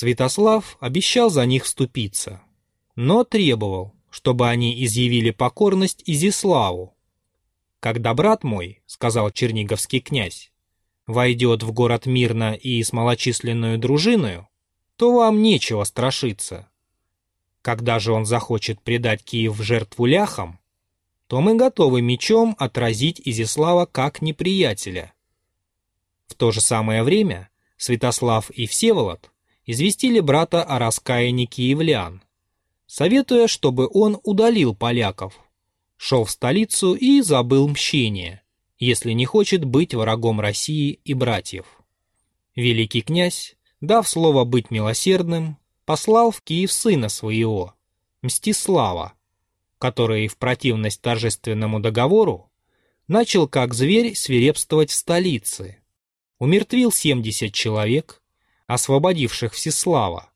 Святослав обещал за них вступиться, но требовал, чтобы они изъявили покорность Изиславу. «Когда брат мой, — сказал черниговский князь, — войдет в город мирно и с малочисленную дружиною, то вам нечего страшиться. Когда же он захочет предать Киев в жертву ляхам, то мы готовы мечом отразить Изислава как неприятеля. В то же самое время Святослав и Всеволод известили брата о раскаянии киевлян, советуя, чтобы он удалил поляков, шел в столицу и забыл мщение, если не хочет быть врагом России и братьев. Великий князь, дав слово быть милосердным, послал в Киев сына своего, Мстислава, который в противность торжественному договору начал как зверь свирепствовать в столице, умертвил 70 человек, освободивших Всеслава,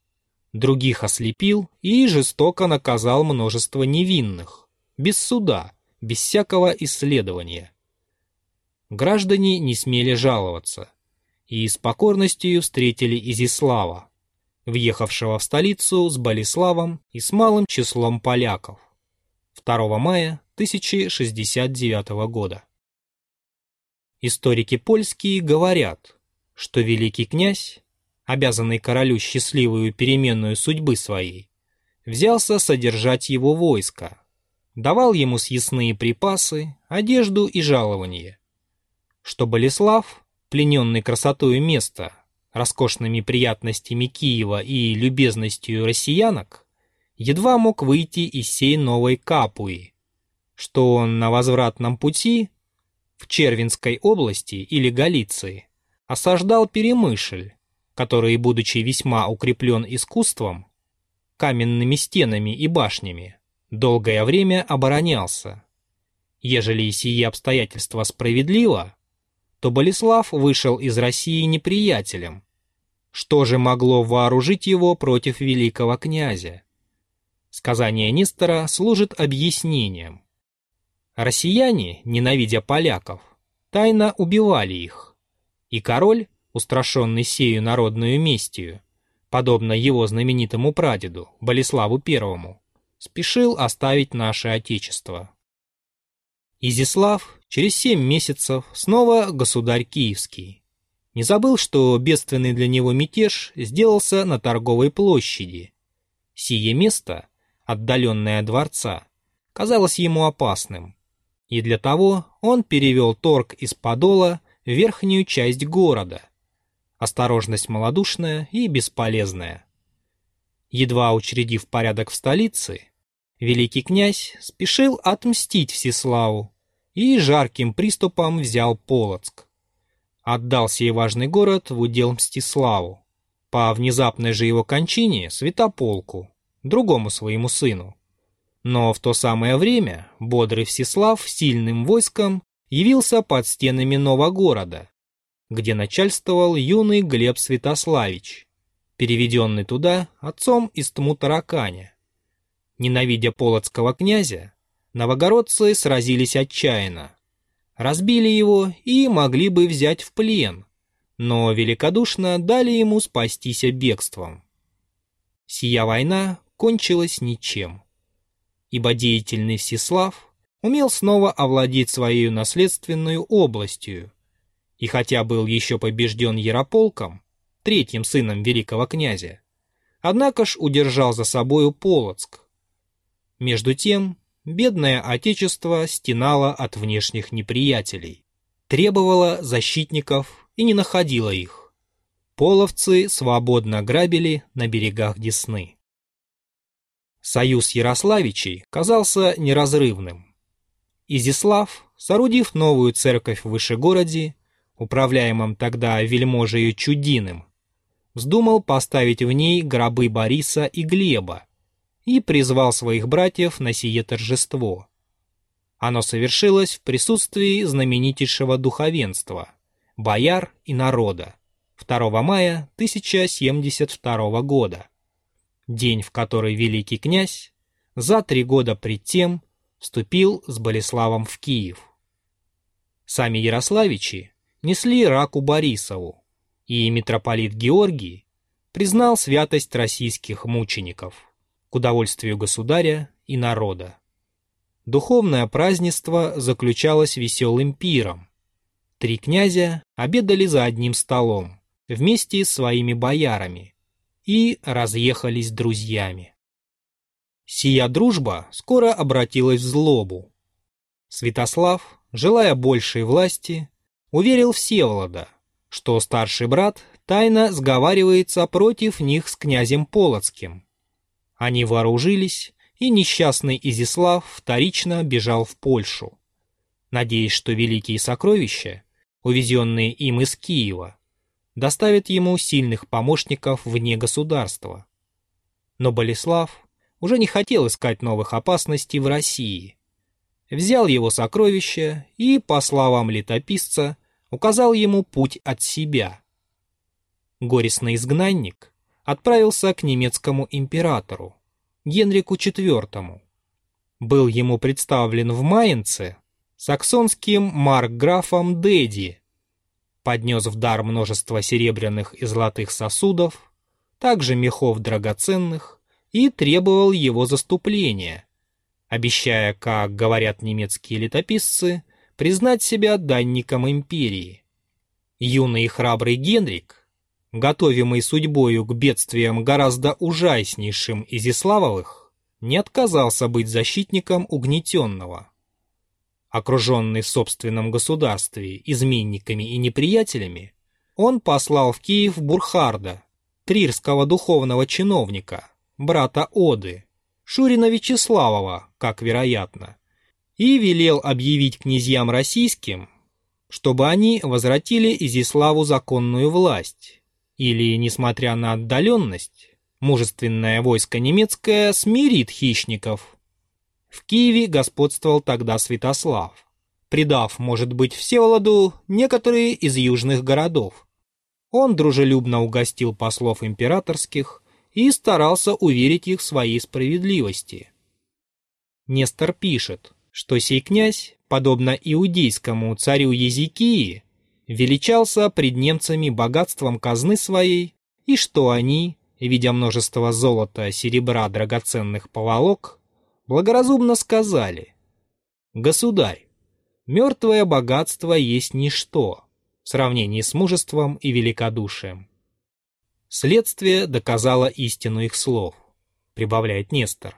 других ослепил и жестоко наказал множество невинных, без суда, без всякого исследования. Граждане не смели жаловаться и с покорностью встретили Изислава, въехавшего в столицу с Болеславом и с малым числом поляков. 2 мая 1069 года. Историки польские говорят, что великий князь, обязанный королю счастливую переменную судьбы своей, взялся содержать его войско, давал ему съестные припасы, одежду и жалование, что Болеслав, плененный красотою места, роскошными приятностями Киева и любезностью россиянок, едва мог выйти из сей новой Капуи, что он на возвратном пути в Червинской области или Галиции осаждал Перемышль, который, будучи весьма укреплен искусством, каменными стенами и башнями, долгое время оборонялся. Ежели сие обстоятельства справедливо, то Болеслав вышел из России неприятелем, что же могло вооружить его против великого князя? Сказание Нестора служит объяснением. Россияне, ненавидя поляков, тайно убивали их, и король, устрашенный сею народную местью, подобно его знаменитому прадеду, Болеславу I, спешил оставить наше Отечество. Изислав через семь месяцев снова государь Киевский, не забыл, что бедственный для него мятеж сделался на торговой площади. Сие место, отдаленное от дворца, казалось ему опасным, и для того он перевел торг из Подола в верхнюю часть города. Осторожность малодушная и бесполезная. Едва учредив порядок в столице, великий князь спешил отмстить Всеславу и жарким приступом взял Полоцк отдал сей важный город в удел Мстиславу, по внезапной же его кончине Святополку, другому своему сыну. Но в то самое время бодрый Всеслав сильным войском явился под стенами Новогорода, где начальствовал юный Глеб Святославич, переведенный туда отцом из Тмутараканя. Ненавидя полоцкого князя, новогородцы сразились отчаянно, разбили его и могли бы взять в плен, но великодушно дали ему спастись бегством. Сия война кончилась ничем, ибо деятельный Всеслав умел снова овладеть своей наследственной областью, и хотя был еще побежден Ярополком, третьим сыном великого князя, однако ж удержал за собою Полоцк. Между тем, бедное отечество стенало от внешних неприятелей, требовало защитников и не находило их. Половцы свободно грабили на берегах Десны. Союз Ярославичей казался неразрывным. Изислав, соорудив новую церковь в Вышегороде, управляемом тогда вельможею Чудиным, вздумал поставить в ней гробы Бориса и Глеба, и призвал своих братьев на сие торжество. Оно совершилось в присутствии знаменитейшего духовенства, бояр и народа, 2 мая 1072 года, день, в который великий князь за три года пред тем вступил с Болеславом в Киев. Сами Ярославичи несли раку Борисову, и митрополит Георгий признал святость российских мучеников к удовольствию государя и народа. Духовное празднество заключалось веселым пиром. Три князя обедали за одним столом вместе с своими боярами и разъехались друзьями. Сия дружба скоро обратилась в злобу. Святослав, желая большей власти, уверил Всеволода, что старший брат тайно сговаривается против них с князем Полоцким. Они вооружились, и несчастный Изислав вторично бежал в Польшу, надеясь, что великие сокровища, увезенные им из Киева, доставят ему сильных помощников вне государства. Но Болеслав уже не хотел искать новых опасностей в России. Взял его сокровища и, по словам летописца, указал ему путь от себя. Горестный изгнанник отправился к немецкому императору, Генрику IV. Был ему представлен в Майнце саксонским маркграфом Деди, поднес в дар множество серебряных и золотых сосудов, также мехов драгоценных, и требовал его заступления, обещая, как говорят немецкие летописцы, признать себя данником империи. Юный и храбрый Генрик, готовимый судьбою к бедствиям гораздо ужаснейшим Изиславовых, не отказался быть защитником угнетенного. Окруженный в собственном государстве изменниками и неприятелями, он послал в Киев Бурхарда, трирского духовного чиновника, брата Оды, Шурина Вячеславова, как вероятно, и велел объявить князьям российским, чтобы они возвратили Изиславу законную власть, или, несмотря на отдаленность, мужественное войско немецкое смирит хищников в Киеве господствовал тогда Святослав, предав, может быть, Всеволоду некоторые из южных городов. Он дружелюбно угостил послов императорских и старался уверить их в своей справедливости. Нестор пишет, что сей князь, подобно иудейскому царю Езекии, величался пред немцами богатством казны своей, и что они, видя множество золота, серебра, драгоценных поволок, благоразумно сказали, «Государь, мертвое богатство есть ничто в сравнении с мужеством и великодушием». Следствие доказало истину их слов, прибавляет Нестор.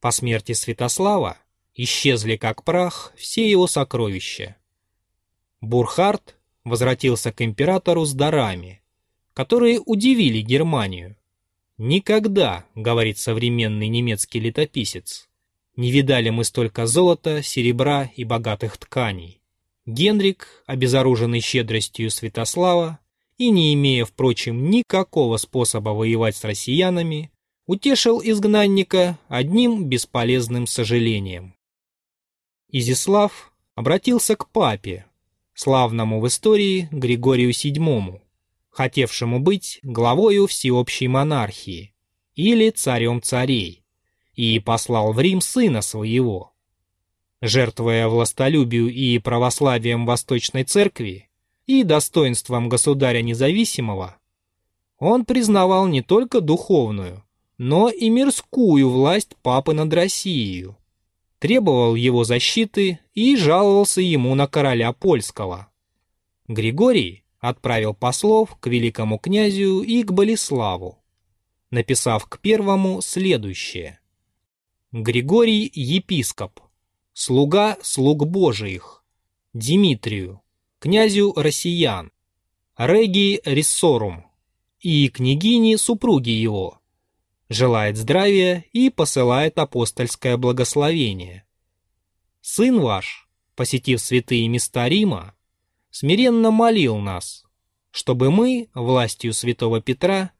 По смерти Святослава исчезли как прах все его сокровища. Бурхард возвратился к императору с дарами, которые удивили Германию. «Никогда», — говорит современный немецкий летописец, не видали мы столько золота, серебра и богатых тканей. Генрик, обезоруженный щедростью Святослава и не имея, впрочем, никакого способа воевать с россиянами, утешил изгнанника одним бесполезным сожалением. Изислав обратился к папе, славному в истории Григорию VII, хотевшему быть главою всеобщей монархии или царем царей, и послал в Рим сына своего. Жертвуя властолюбию и православием Восточной Церкви и достоинством государя независимого, он признавал не только духовную, но и мирскую власть папы над Россией, требовал его защиты и жаловался ему на короля польского. Григорий отправил послов к великому князю и к Болеславу, написав к первому следующее. Григорий епископ, слуга слуг Божиих, Димитрию, князю россиян, Реги Рессорум и княгине супруги его, желает здравия и посылает апостольское благословение. Сын ваш, посетив святые места Рима, смиренно молил нас, чтобы мы, властью святого Петра,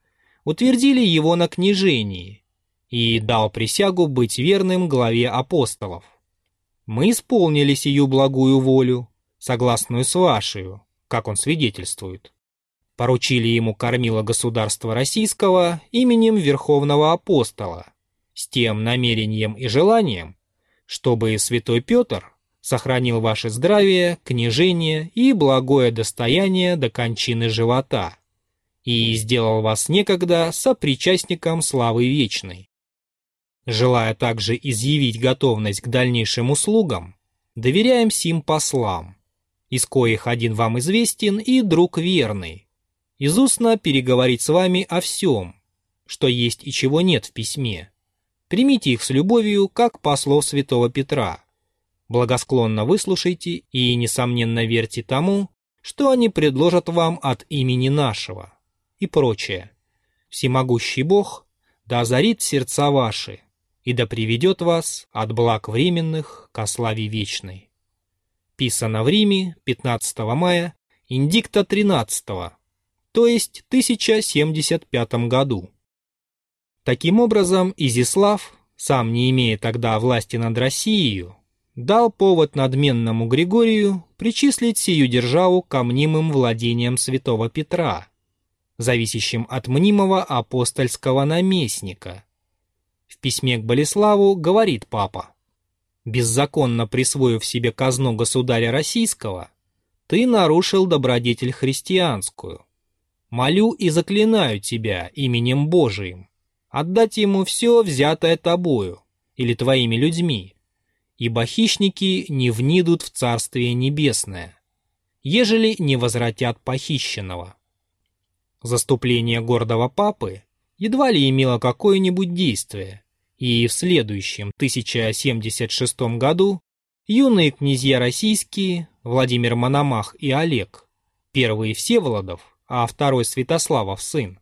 утвердили его на княжении и дал присягу быть верным главе апостолов. Мы исполнили сию благую волю, согласную с вашей, как он свидетельствует. Поручили ему кормило государства российского именем Верховного Апостола, с тем намерением и желанием, чтобы святой Петр сохранил ваше здравие, княжение и благое достояние до кончины живота, и сделал вас некогда сопричастником славы вечной. Желая также изъявить готовность к дальнейшим услугам, доверяем сим послам, из коих один вам известен и друг верный, из устно переговорить с вами о всем, что есть и чего нет в письме. Примите их с любовью, как послов святого Петра. Благосклонно выслушайте и, несомненно, верьте тому, что они предложат вам от имени нашего и прочее. Всемогущий Бог да озарит сердца ваши и да приведет вас от благ временных ко славе вечной. Писано в Риме 15 мая, индикта 13, то есть 1075 году. Таким образом, Изислав, сам не имея тогда власти над Россией, дал повод надменному Григорию причислить сию державу к мнимым владениям святого Петра, зависящим от мнимого апостольского наместника. В письме к Болеславу говорит папа, «Беззаконно присвоив себе казну государя российского, ты нарушил добродетель христианскую. Молю и заклинаю тебя именем Божиим, отдать ему все, взятое тобою или твоими людьми, ибо хищники не внидут в Царствие Небесное, ежели не возвратят похищенного. Заступление гордого папы едва ли имело какое-нибудь действие, и в следующем 1076 году юные князья российские, Владимир Мономах и Олег, первый Всеволодов, а второй Святославов сын,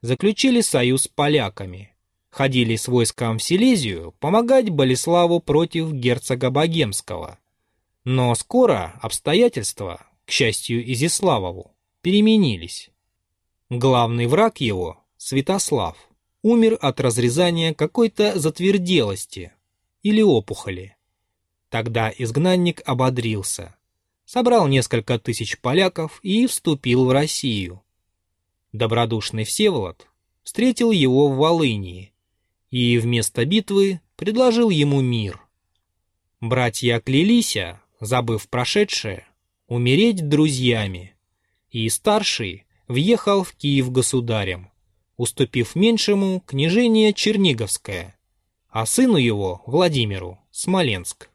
заключили союз с поляками, ходили с войском в Силезию помогать Болеславу против герцога Богемского. Но скоро обстоятельства, к счастью Изиславову, переменились. Главный враг его, Святослав, умер от разрезания какой-то затверделости или опухоли. Тогда изгнанник ободрился, собрал несколько тысяч поляков и вступил в Россию. Добродушный Всеволод встретил его в Волынии и вместо битвы предложил ему мир. Братья клялись, забыв прошедшее, умереть друзьями, и старший въехал в Киев государем, уступив меньшему княжение Черниговское, а сыну его, Владимиру, Смоленск.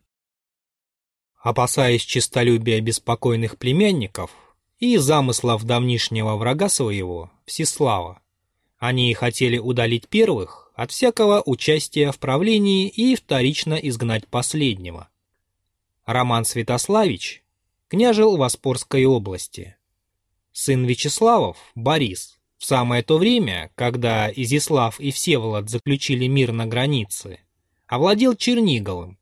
Опасаясь честолюбия беспокойных племянников и замыслов давнишнего врага своего, Всеслава, они хотели удалить первых от всякого участия в правлении и вторично изгнать последнего. Роман Святославич княжил в Оспорской области, сын Вячеславов, Борис, в самое то время, когда Изислав и Всеволод заключили мир на границе, овладел Черниговым,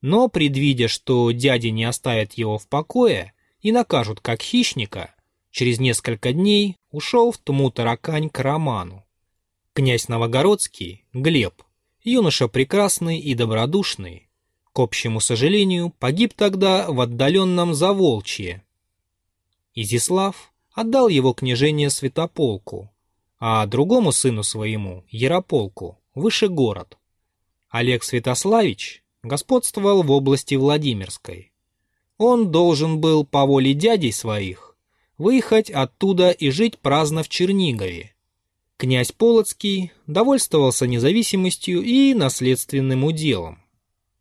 но, предвидя, что дяди не оставят его в покое и накажут как хищника, через несколько дней ушел в Тму-Таракань к Роману. Князь Новогородский, Глеб, юноша прекрасный и добродушный, к общему сожалению, погиб тогда в отдаленном Заволчье. Изислав отдал его княжение Святополку, а другому сыну своему, Ярополку, выше город. Олег Святославич господствовал в области Владимирской. Он должен был по воле дядей своих выехать оттуда и жить праздно в Чернигове. Князь Полоцкий довольствовался независимостью и наследственным уделом.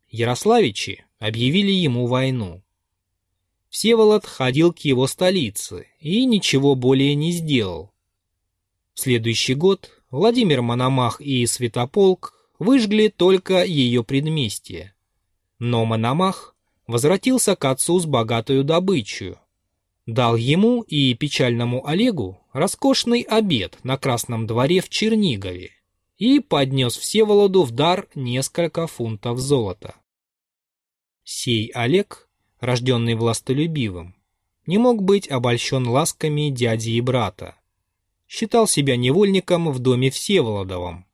Ярославичи объявили ему войну. Всеволод ходил к его столице и ничего более не сделал. В следующий год Владимир Мономах и Святополк выжгли только ее предместье. Но Мономах возвратился к отцу с богатую добычей. Дал ему и печальному Олегу роскошный обед на Красном дворе в Чернигове и поднес Всеволоду в дар несколько фунтов золота. Сей Олег рожденный властолюбивым, не мог быть обольщен ласками дяди и брата. Считал себя невольником в доме Всеволодовом.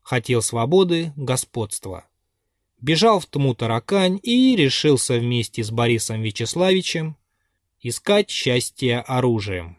Хотел свободы, господства. Бежал в тму таракань и решился вместе с Борисом Вячеславичем искать счастье оружием.